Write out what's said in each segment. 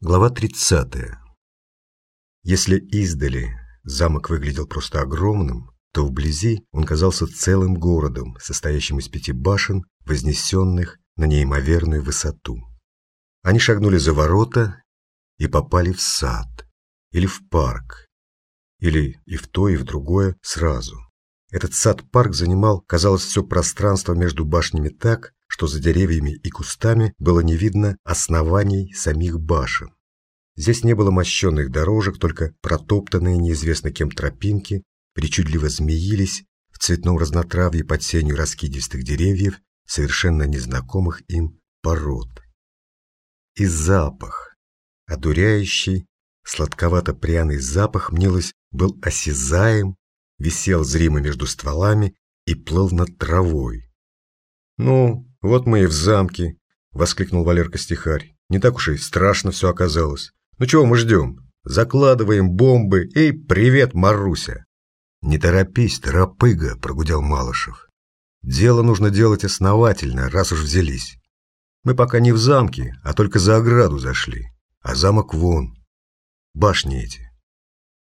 Глава 30. Если издали замок выглядел просто огромным, то вблизи он казался целым городом, состоящим из пяти башен, вознесенных на неимоверную высоту. Они шагнули за ворота и попали в сад, или в парк, или и в то, и в другое сразу. Этот сад-парк занимал, казалось, все пространство между башнями так, что за деревьями и кустами было не видно оснований самих башен. Здесь не было мощенных дорожек, только протоптанные неизвестно кем тропинки причудливо змеились в цветном разнотравье под сенью раскидистых деревьев, совершенно незнакомых им пород. И запах, одуряющий, сладковато-пряный запах, мнилось, был осязаем, висел зримо между стволами и плыл над травой. «Ну, вот мы и в замке», — воскликнул Валерка-стихарь. «Не так уж и страшно все оказалось. Ну чего мы ждем? Закладываем бомбы и привет, Маруся!» «Не торопись, торопыга», — прогудел Малышев. «Дело нужно делать основательно, раз уж взялись. Мы пока не в замке, а только за ограду зашли. А замок вон. Башни эти».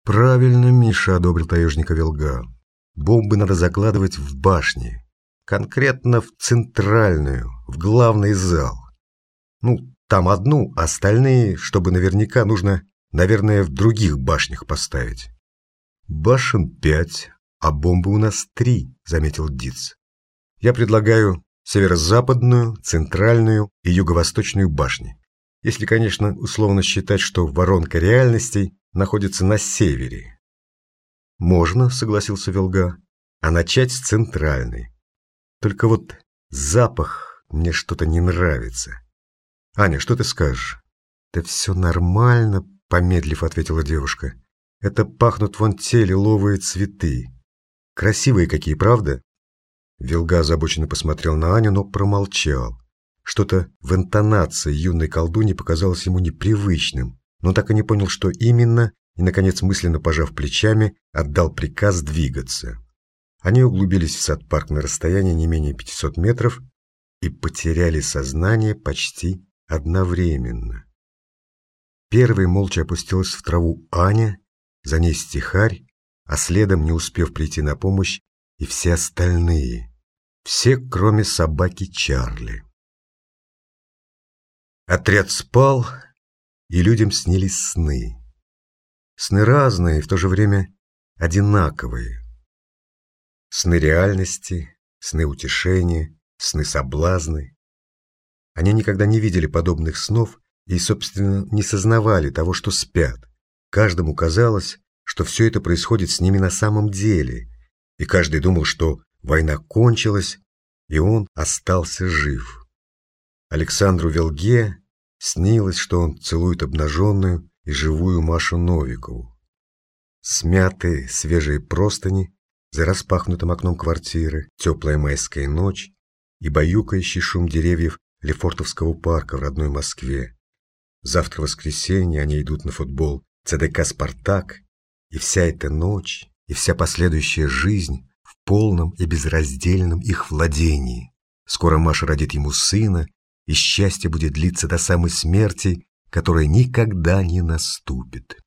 «Правильно, Миша», — одобрил таежника Велга. «Бомбы надо закладывать в башни, конкретно в центральную, в главный зал. Ну, там одну, остальные, чтобы наверняка, нужно, наверное, в других башнях поставить. Башен пять, а бомбы у нас три, заметил Диц. Я предлагаю северо-западную, центральную и юго-восточную башни. Если, конечно, условно считать, что воронка реальностей находится на севере. Можно, согласился Велга, а начать с центральной. Только вот запах мне что-то не нравится. Аня, что ты скажешь? Да все нормально, помедлив ответила девушка. Это пахнут вон те лиловые цветы. Красивые какие, правда? Вилга озабоченно посмотрел на Аню, но промолчал. Что-то в интонации юной колдуни показалось ему непривычным, но так и не понял, что именно, и, наконец, мысленно пожав плечами, отдал приказ двигаться. Они углубились в сад-парк на расстоянии не менее 500 метров и потеряли сознание почти одновременно. Первой молча опустилась в траву Аня, за ней стихарь, а следом, не успев прийти на помощь, и все остальные. Все, кроме собаки Чарли. Отряд спал, и людям снились сны. Сны разные в то же время одинаковые. Сны реальности, сны утешения, сны соблазны. Они никогда не видели подобных снов и, собственно, не сознавали того, что спят. Каждому казалось, что все это происходит с ними на самом деле, и каждый думал, что война кончилась, и он остался жив. Александру Велге снилось, что он целует обнаженную и живую Машу Новикову. Смятые свежие простыни за распахнутым окном квартиры, теплая майская ночь и баюкающий шум деревьев Лефортовского парка в родной Москве. Завтра воскресенье, они идут на футбол ЦДК «Спартак», и вся эта ночь, и вся последующая жизнь в полном и безраздельном их владении. Скоро Маша родит ему сына, и счастье будет длиться до самой смерти, которая никогда не наступит.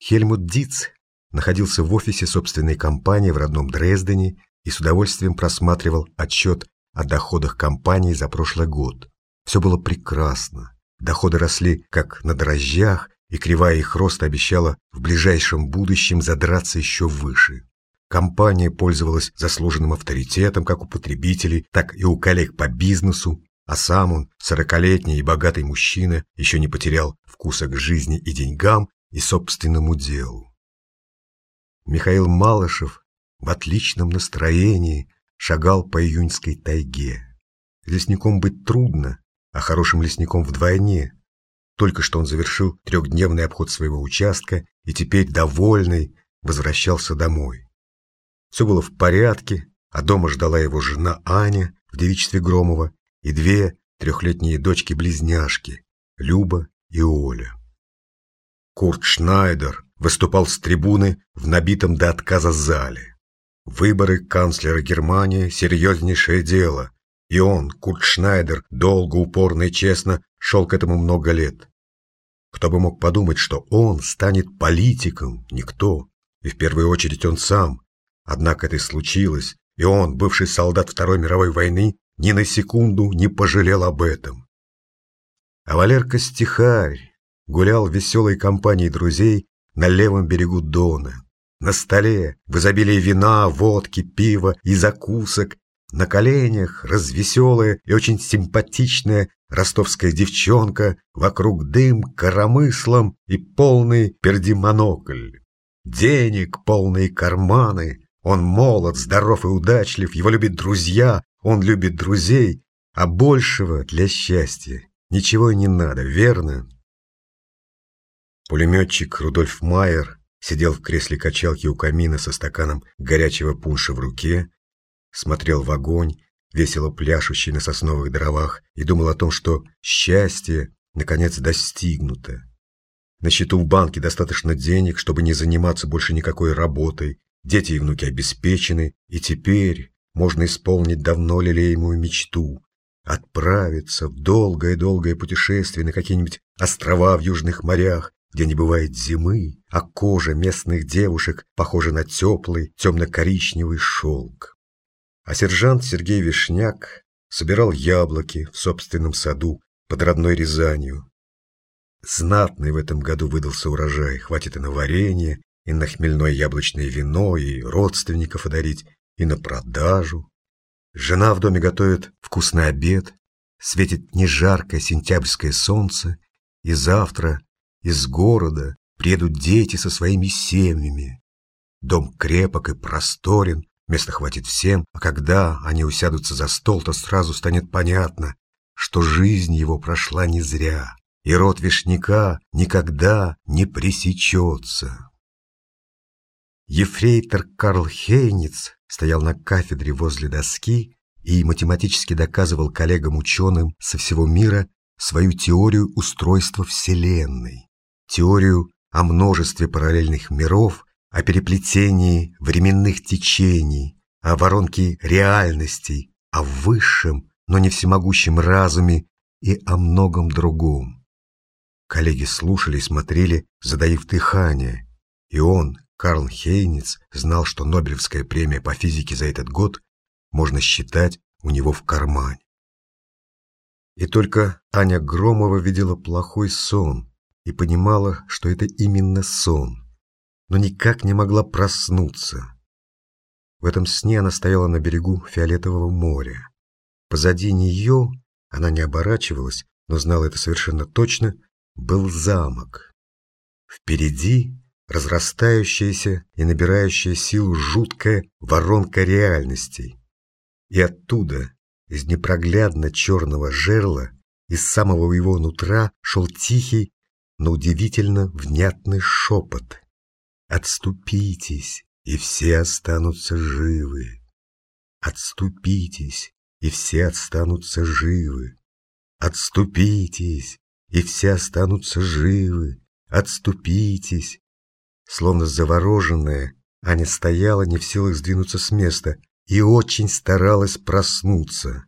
Хельмут Диц находился в офисе собственной компании в родном Дрездене и с удовольствием просматривал отчет о доходах компании за прошлый год. Все было прекрасно. Доходы росли как на дрожжах, и кривая их роста обещала в ближайшем будущем задраться еще выше. Компания пользовалась заслуженным авторитетом как у потребителей, так и у коллег по бизнесу, а сам он, сорокалетний и богатый мужчина, еще не потерял вкуса к жизни и деньгам и собственному делу. Михаил Малышев в отличном настроении шагал по июньской тайге. Лесником быть трудно, а хорошим лесником вдвойне. Только что он завершил трехдневный обход своего участка и теперь, довольный, возвращался домой. Все было в порядке, а дома ждала его жена Аня в девичестве Громова и две трехлетние дочки-близняшки Люба и Оля. Курт Шнайдер выступал с трибуны в набитом до отказа зале. Выборы канцлера Германии – серьезнейшее дело, и он, Курт Шнайдер, долго, упорно и честно шел к этому много лет. Кто бы мог подумать, что он станет политиком? Никто. И в первую очередь он сам. Однако это и случилось, и он, бывший солдат Второй мировой войны, ни на секунду не пожалел об этом. А Валерка Стихарь гулял в веселой компании друзей на левом берегу Дона. На столе в изобилии вина, водки, пива и закусок, на коленях развеселая и очень симпатичная ростовская девчонка, вокруг дым коромыслом и полный пердимонокль. Денег полные карманы, он молод, здоров и удачлив, его любят друзья, он любит друзей, а большего для счастья ничего не надо, верно? Пулеметчик Рудольф Майер сидел в кресле качалки у камина со стаканом горячего пунша в руке, смотрел в огонь, весело пляшущий на сосновых дровах, и думал о том, что счастье наконец достигнуто. На счету в банке достаточно денег, чтобы не заниматься больше никакой работой, дети и внуки обеспечены, и теперь можно исполнить давно лелеемую мечту — отправиться в долгое-долгое путешествие на какие-нибудь острова в южных морях, где не бывает зимы, а кожа местных девушек похожа на теплый темно-коричневый шелк. А сержант Сергей Вишняк собирал яблоки в собственном саду под родной Рязанью. Знатный в этом году выдался урожай, хватит и на варенье, и на хмельное яблочное вино, и родственников одарить, и на продажу. Жена в доме готовит вкусный обед, светит нежаркое сентябрьское солнце, и завтра из города приедут дети со своими семьями. Дом крепок и просторен, места хватит всем, а когда они усядутся за стол, то сразу станет понятно, что жизнь его прошла не зря, и род вишняка никогда не пресечется. Ефрейтор Карл Хейниц стоял на кафедре возле доски и математически доказывал коллегам-ученым со всего мира свою теорию устройства Вселенной теорию о множестве параллельных миров, о переплетении временных течений, о воронке реальностей, о высшем, но не всемогущем разуме и о многом другом. Коллеги слушали и смотрели, задаив дыхание, и он, Карл Хейниц, знал, что Нобелевская премия по физике за этот год можно считать у него в кармане. И только Аня Громова видела плохой сон, и понимала, что это именно сон, но никак не могла проснуться. В этом сне она стояла на берегу фиолетового моря. Позади нее, она не оборачивалась, но знала это совершенно точно, был замок. Впереди разрастающаяся и набирающая силу жуткая воронка реальностей. И оттуда, из непроглядно черного жерла, из самого его нутра шел тихий но удивительно внятный шепот. «Отступитесь, и все останутся живы! Отступитесь, и все останутся живы! Отступитесь, и все останутся живы! Отступитесь!» Словно завороженная, Аня стояла не в силах сдвинуться с места и очень старалась проснуться.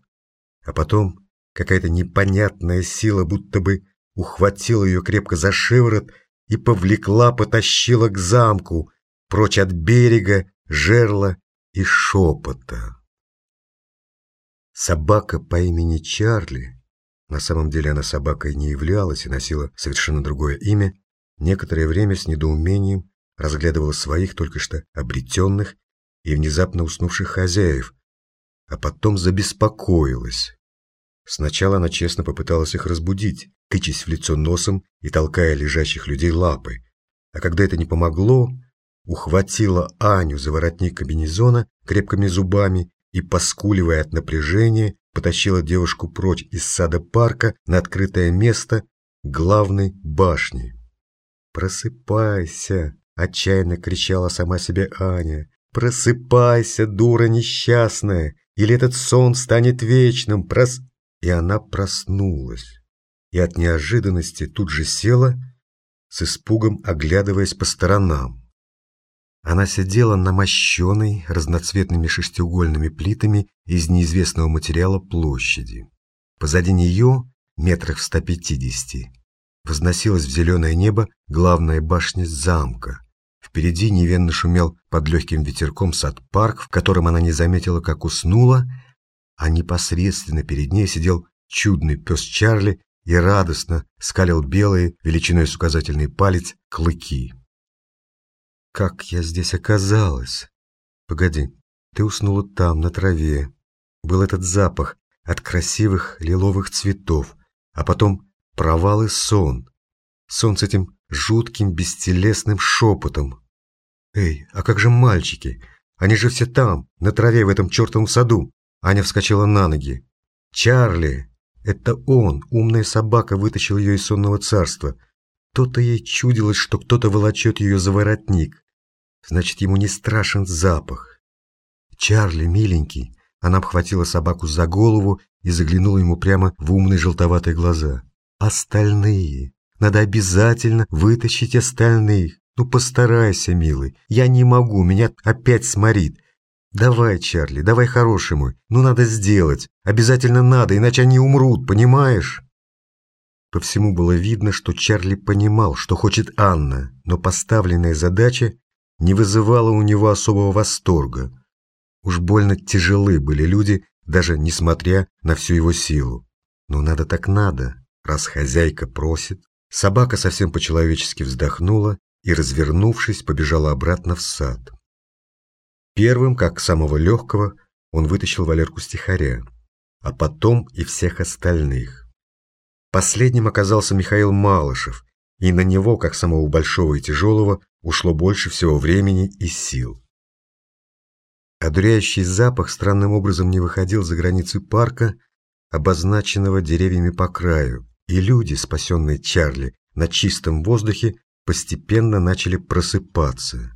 А потом какая-то непонятная сила будто бы ухватила ее крепко за шиворот и повлекла, потащила к замку, прочь от берега, жерла и шепота. Собака по имени Чарли, на самом деле она собакой не являлась и носила совершенно другое имя, некоторое время с недоумением разглядывала своих только что обретенных и внезапно уснувших хозяев, а потом забеспокоилась. Сначала она честно попыталась их разбудить, тычась в лицо носом и толкая лежащих людей лапы. А когда это не помогло, ухватила Аню за воротник комбинезона крепкими зубами и, поскуливая от напряжения, потащила девушку прочь из сада парка на открытое место главной башни. «Просыпайся!» — отчаянно кричала сама себе Аня. «Просыпайся, дура несчастная! Или этот сон станет вечным! Прос...» И она проснулась и от неожиданности тут же села, с испугом оглядываясь по сторонам. Она сидела на мощенной разноцветными шестиугольными плитами из неизвестного материала площади. Позади нее, метрах в 150, возносилась в зеленое небо главная башня замка. Впереди невенно шумел под легким ветерком сад-парк, в котором она не заметила, как уснула, а непосредственно перед ней сидел чудный пес Чарли и радостно скалил белые, величиной с указательный палец, клыки. «Как я здесь оказалась?» «Погоди, ты уснула там, на траве. Был этот запах от красивых лиловых цветов, а потом провал и сон. Сон с этим жутким бестелесным шепотом. «Эй, а как же мальчики? Они же все там, на траве в этом чертовом саду!» Аня вскочила на ноги. «Чарли! Это он, умная собака, вытащил ее из сонного царства. То-то ей чудилось, что кто-то волочет ее за воротник. Значит, ему не страшен запах. Чарли, миленький!» Она обхватила собаку за голову и заглянула ему прямо в умные желтоватые глаза. «Остальные! Надо обязательно вытащить остальных! Ну постарайся, милый! Я не могу, меня опять сморит! Давай, Чарли, давай, хороший мой! Ну надо сделать! Обязательно надо, иначе они умрут, понимаешь?» По всему было видно, что Чарли понимал, что хочет Анна, но поставленная задача не вызывала у него особого восторга. Уж больно тяжелы были люди, даже несмотря на всю его силу. Но надо так надо, раз хозяйка просит. Собака совсем по-человечески вздохнула и, развернувшись, побежала обратно в сад. Первым, как самого легкого, он вытащил Валерку стихаря, а потом и всех остальных. Последним оказался Михаил Малышев, и на него, как самого большого и тяжелого, ушло больше всего времени и сил. Одуряющий запах странным образом не выходил за границы парка, обозначенного деревьями по краю, и люди, спасенные Чарли на чистом воздухе, постепенно начали просыпаться.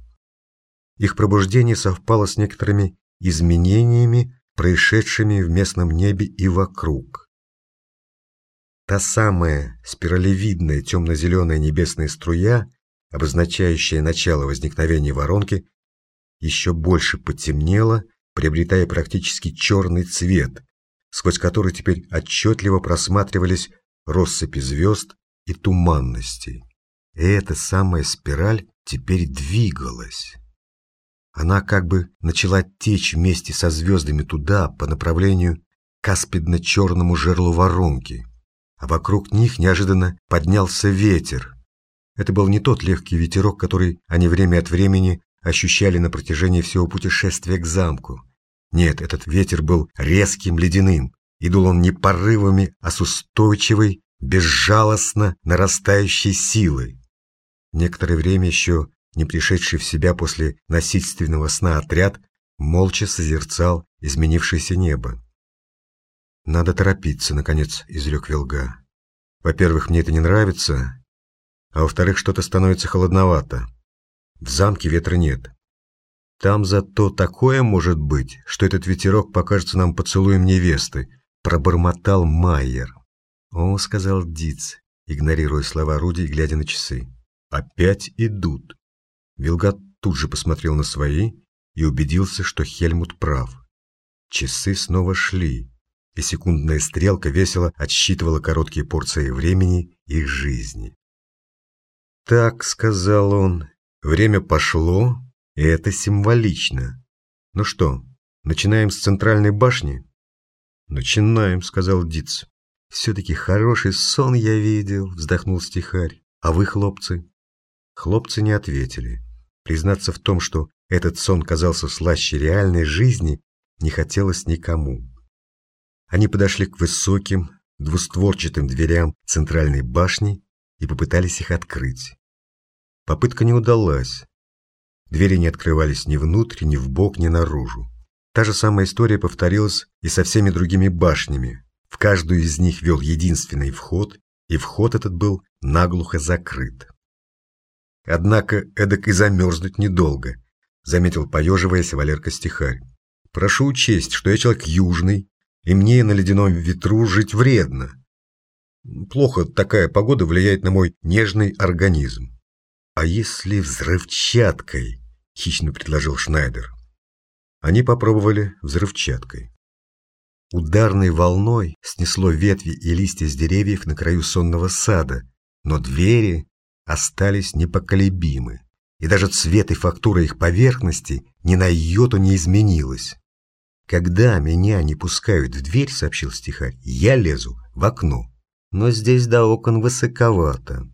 Их пробуждение совпало с некоторыми изменениями, происшедшими в местном небе и вокруг. Та самая спиралевидная темно-зеленая небесная струя, обозначающая начало возникновения воронки, еще больше потемнело, приобретая практически черный цвет, сквозь который теперь отчетливо просматривались россыпи звезд и туманностей. И эта самая спираль теперь двигалась. Она как бы начала течь вместе со звездами туда, по направлению к аспидно-черному жерлу воронки, а вокруг них неожиданно поднялся ветер. Это был не тот легкий ветерок, который они время от времени ощущали на протяжении всего путешествия к замку. Нет, этот ветер был резким, ледяным, и дул он не порывами, а с устойчивой, безжалостно нарастающей силой. Некоторое время еще не пришедший в себя после насильственного сна отряд молча созерцал изменившееся небо. «Надо торопиться», — наконец изрек Вилга. «Во-первых, мне это не нравится, а во-вторых, что-то становится холодновато. В замке ветра нет. Там зато такое может быть, что этот ветерок покажется нам поцелуем невесты, пробормотал Майер. О, сказал Диц, игнорируя слова Руди и глядя на часы. Опять идут. Вилгат тут же посмотрел на свои и убедился, что Хельмут прав. Часы снова шли, и секундная стрелка весело отсчитывала короткие порции времени их жизни. «Так», — сказал он, Время пошло, и это символично. Ну что, начинаем с центральной башни? Начинаем, сказал Диц. Все-таки хороший сон я видел, вздохнул стихарь. А вы, хлопцы? Хлопцы не ответили. Признаться в том, что этот сон казался слаще реальной жизни, не хотелось никому. Они подошли к высоким, двустворчатым дверям центральной башни и попытались их открыть. Попытка не удалась. Двери не открывались ни внутрь, ни в бок, ни наружу. Та же самая история повторилась и со всеми другими башнями. В каждую из них вел единственный вход, и вход этот был наглухо закрыт. Однако эдак и замерзнуть недолго, заметил поеживаясь Валерка Стихарь. Прошу учесть, что я человек южный, и мне на ледяном ветру жить вредно. Плохо такая погода влияет на мой нежный организм. «А если взрывчаткой?» – хищно предложил Шнайдер. Они попробовали взрывчаткой. Ударной волной снесло ветви и листья с деревьев на краю сонного сада, но двери остались непоколебимы, и даже цвет и фактура их поверхности ни на йоту не изменилась. «Когда меня не пускают в дверь, — сообщил стихарь, — я лезу в окно, но здесь до окон высоковато.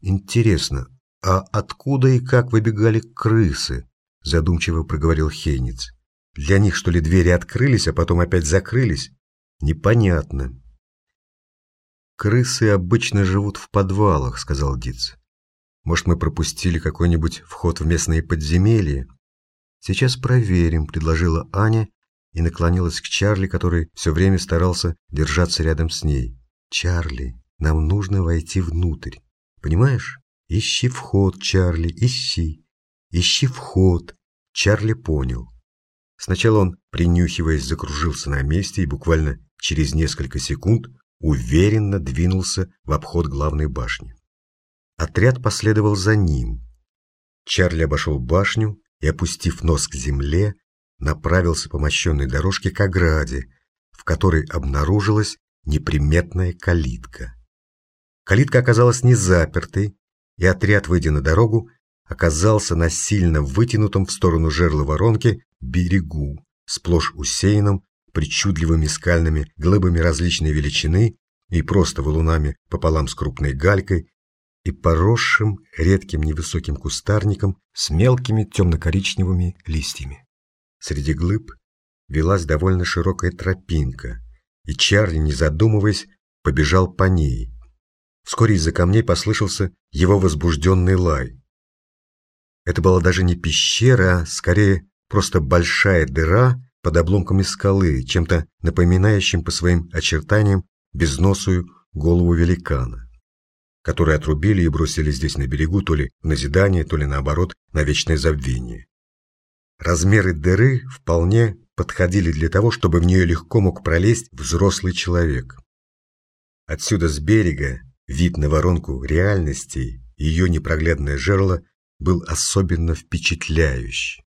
Интересно, а откуда и как выбегали крысы?» — задумчиво проговорил Хейниц. «Для них, что ли, двери открылись, а потом опять закрылись? Непонятно». «Крысы обычно живут в подвалах», — сказал Диц. «Может, мы пропустили какой-нибудь вход в местные подземелья?» «Сейчас проверим», — предложила Аня и наклонилась к Чарли, который все время старался держаться рядом с ней. «Чарли, нам нужно войти внутрь. Понимаешь? Ищи вход, Чарли, ищи. Ищи вход». Чарли понял. Сначала он, принюхиваясь, закружился на месте и буквально через несколько секунд уверенно двинулся в обход главной башни. Отряд последовал за ним. Чарли обошел башню и, опустив нос к земле, направился по мощенной дорожке к ограде, в которой обнаружилась неприметная калитка. Калитка оказалась не запертой, и отряд, выйдя на дорогу, оказался на сильно вытянутом в сторону жерла воронки берегу, сплошь усеянном причудливыми скальными глыбами различной величины и просто валунами пополам с крупной галькой и поросшим редким невысоким кустарником с мелкими темно-коричневыми листьями. Среди глыб велась довольно широкая тропинка, и Чарли, не задумываясь, побежал по ней. Вскоре из-за камней послышался его возбужденный лай. Это была даже не пещера, а скорее просто большая дыра под обломками скалы, чем-то напоминающим по своим очертаниям безносую голову великана, который отрубили и бросили здесь на берегу то ли в назидание, то ли наоборот на вечное забвение. Размеры дыры вполне подходили для того, чтобы в нее легко мог пролезть взрослый человек. Отсюда с берега вид на воронку реальности ее непроглядное жерло был особенно впечатляющий.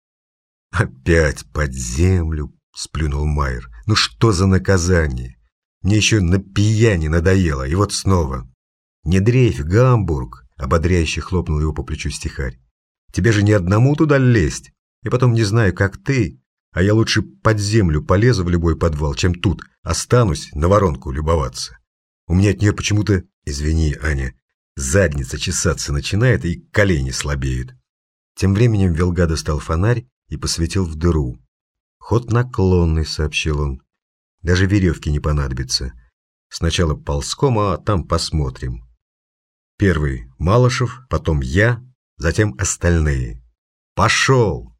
«Опять под землю!» — сплюнул Майер. «Ну что за наказание? Мне еще на пьяни надоело, и вот снова». «Не дрейфь, Гамбург!» — ободряюще хлопнул его по плечу стихарь. «Тебе же ни одному туда лезть!» И потом не знаю, как ты, а я лучше под землю полезу в любой подвал, чем тут останусь на воронку любоваться. У меня от нее почему-то, извини, Аня, задница чесаться начинает и колени слабеют. Тем временем Велга достал фонарь и посветил в дыру. «Ход наклонный», — сообщил он. «Даже веревки не понадобится. Сначала ползком, а там посмотрим. Первый — Малышев, потом я, затем остальные. Пошел!»